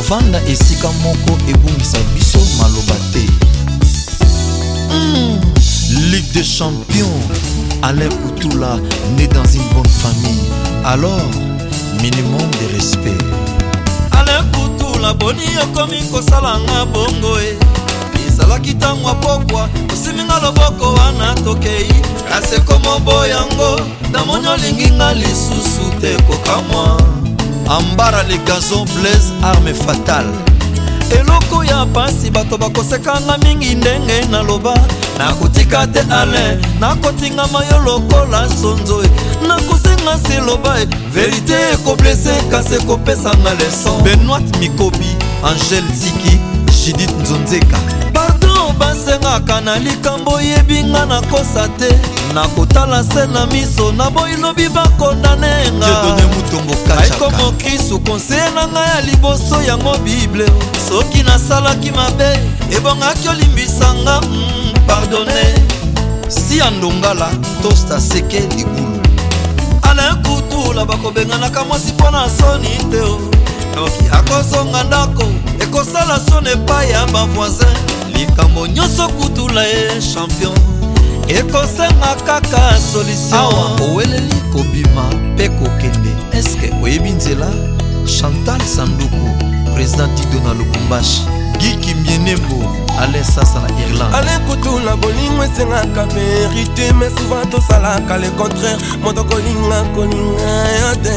kovanda esika moko ebungisa biso maloba te mm. ligue de champion alain outula né dans une bonne famille alors minimum de respect alain outula boni okomi kosalanga bongo e ezalaki ntango apokwa osiminga loboko wana tokei kasi ekomoboyango namoni olinginga lisusu te kokamwa ambara le gazon blaise arme fatale eloko ya mpasi bato bakosekanga mingi ndenge naloba nakotika te ale nakotingama yo lokola sonzo e. nakosenga se eloba e. verite ekoblese kasi ekopesanga leson benoit mikobi angel tiki judith nzonzeka kaka na likambo oyebi nga nakosa te nakotala se na miso na boyilobi bakondane ngaikomokisu konseye na ngai ya liboso yango bible soki nasalaki mabe ebongaki olimbisanga mm, pardone si ya ndongala tosta seke libulu alain kutula bakobenganaka mwasi mpo na soni te noki akozonga ndako ekosala soni epai ya bavoisin likambo nyonso kutula ye champion ekosenga kaka solution oweleli kobima mpe kokende eske oyebi nzela chantal sanduku président dido na lubumbashi giki mienembo ale sasa na irlande ale kutula bolingo esengaka verité mais souvent tosalaka le contraire moto kolinga kolinga yo te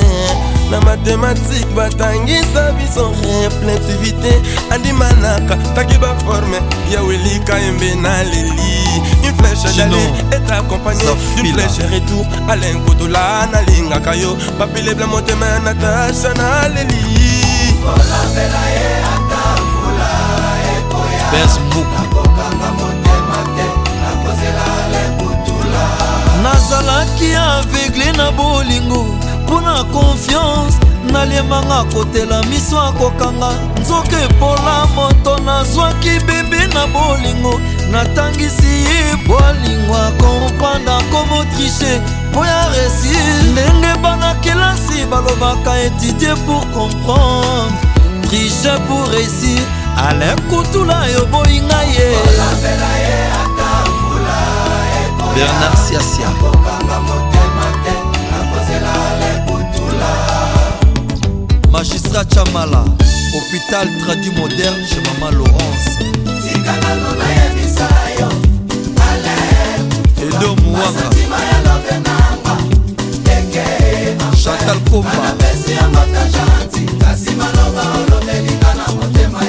na matematike batangisa biso reflexivité andimanaka taki baforme ya welika embe na leli une flèche dali eta accompagné d'une flèche retour alain kotola nalingaka yo papilebla motema ya natasha na leli Best book. nazalaki aveugle na bolingo mpona konfiance naliembanga kotela miso akokanga nzoka epola moto nazwaki bebe na bolingo natangisi ye bolingo akompranda komotriche mpo ya resir ndenge bana-kelasi balobaka étudie pour comprendre triche pour réussir alekutula yo boyinga ye bernard siasia Moussa Chamala hôpital traduit moderne chez Maman Laurence Edo Mouanga Chantal Komba kasi maloba olobelika na motema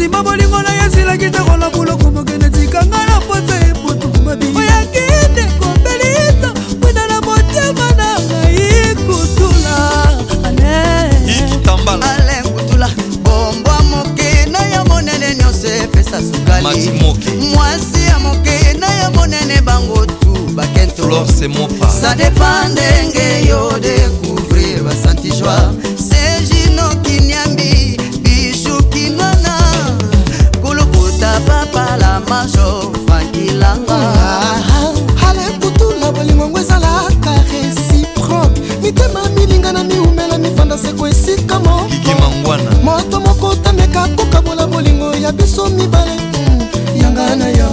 Si mamá lingo la si la quita con la na biso mibale yanga na yo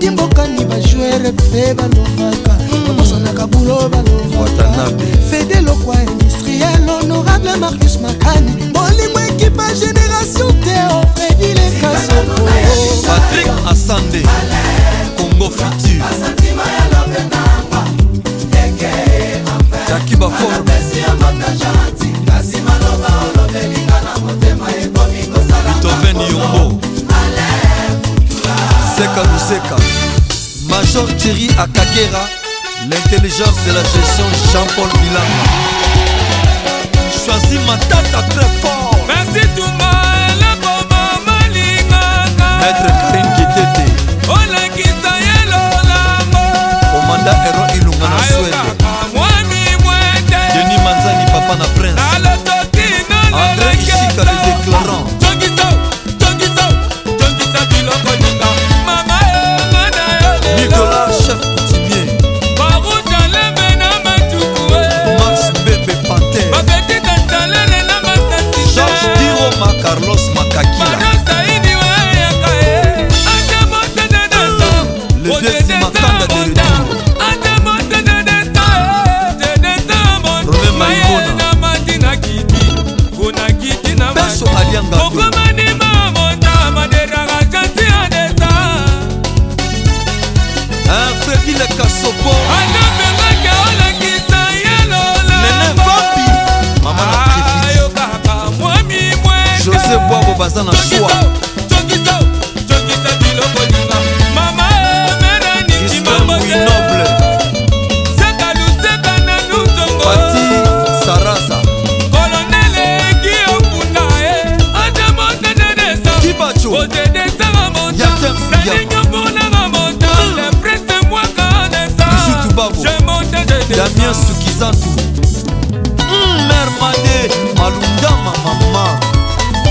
dimbokani bajwere mpe balobaka obosanaka bulo balobaka fede lokwa industriel honorable marcus makani bolingo ekipa génération te ofredi lekasoopatrik asande congo futur jaki baforme Major Thierry Akagera, l'intelligence de la gestion Jean-Paul Milama Choisis ma tata très fort. Merci tout le monde, Maître Karim sana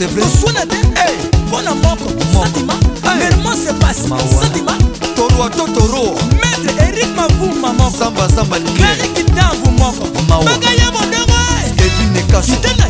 c'est vrai osuna te e mpona moko sadima vermon se passe sadima toroa to toro maître erik mavuma moko samba samba clariki danvu moko bagaya bodongo ete na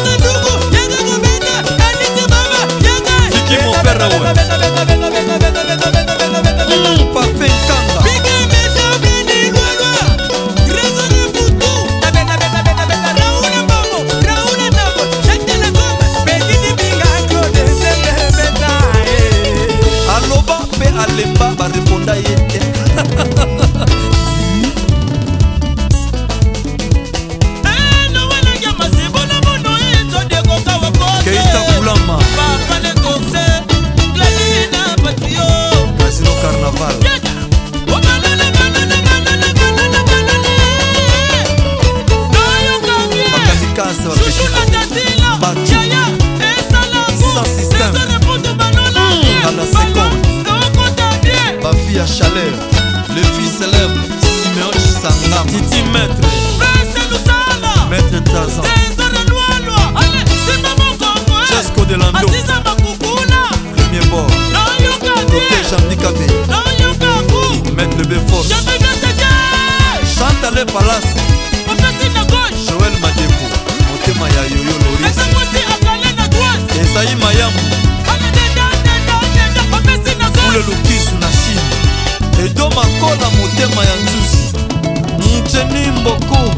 lokola motema ya nzuzi nteni mboko